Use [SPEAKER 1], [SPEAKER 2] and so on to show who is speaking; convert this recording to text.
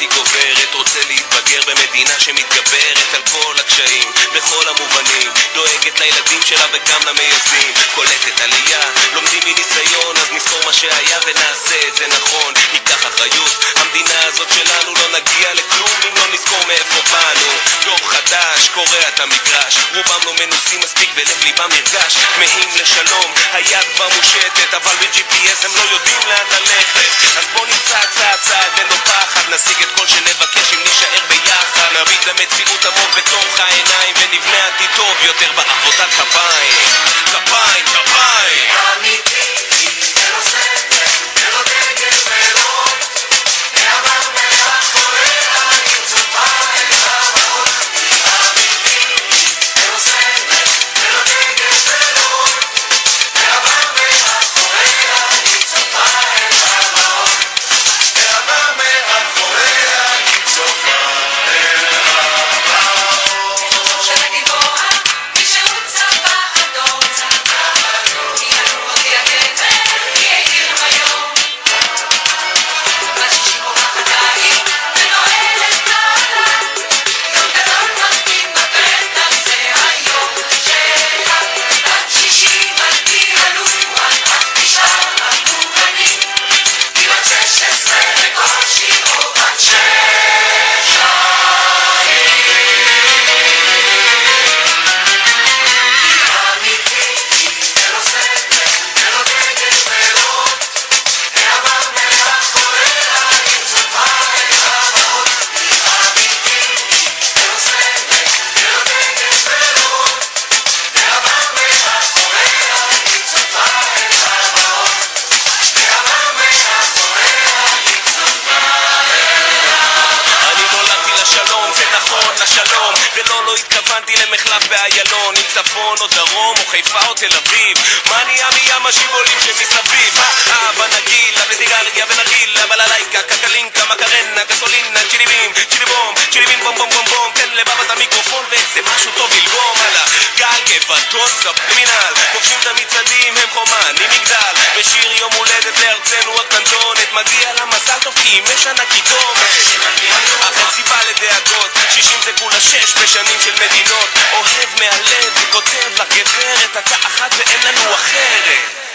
[SPEAKER 1] אהבתי גוברת, רוצה להתבגר במדינה שמתגברת על כל הקשיים, בכל המובנים, דואגת לילדים שלה וגם למייסדים, קולטת עלייה, לומדים מניסיון, אז נזכור מה שהיה ונעשה את זה נכון, ניקח אחריות, המדינה הזאת שלנו לא נגיע לכלום אם לא נזכור מאיפה באנו, דור חדש, קורע את המגרש, רובם לא מנוסים מספיק ולב ליבם נרגש, כמהים לשלום, היד כבר מושטת, אבל ב-GPS הם לא יודעים לאן ללכת, אז בוא נצעד צעד צעד נביט למציאות עמוק בתוך העיניים ונבנה עתיד טוב יותר בעבודת כפיים, Church. לשלום ולא, לא התכוונתי למחלף באיילון. עם צפון או דרום או חיפה או תל אביב מה נהיה מים השיבולים שמסביב? אבא נגילה וסיגריה ונרגילה בללייקה, קקלינקה, מקרנה, גסולינה, צ'יליבים, צ'יליבום, צ'יליבים בום בום בום בום. תן לבבא את המיקרופון ואיזה משהו טוב ללבום על הגל גבעתות סבלימינל כובשים את המצעדים הם חומה, אני מגדל. בשיר יום הולדת לארצנו מגיע לה מזל טוב כי היא משנה קידומת אך אין סיבה לדאגות שישים זה כולה שש בשנים של מדינות. אוהב מהלב וכותב לך גברת אתה אחת ואין לנו אחרת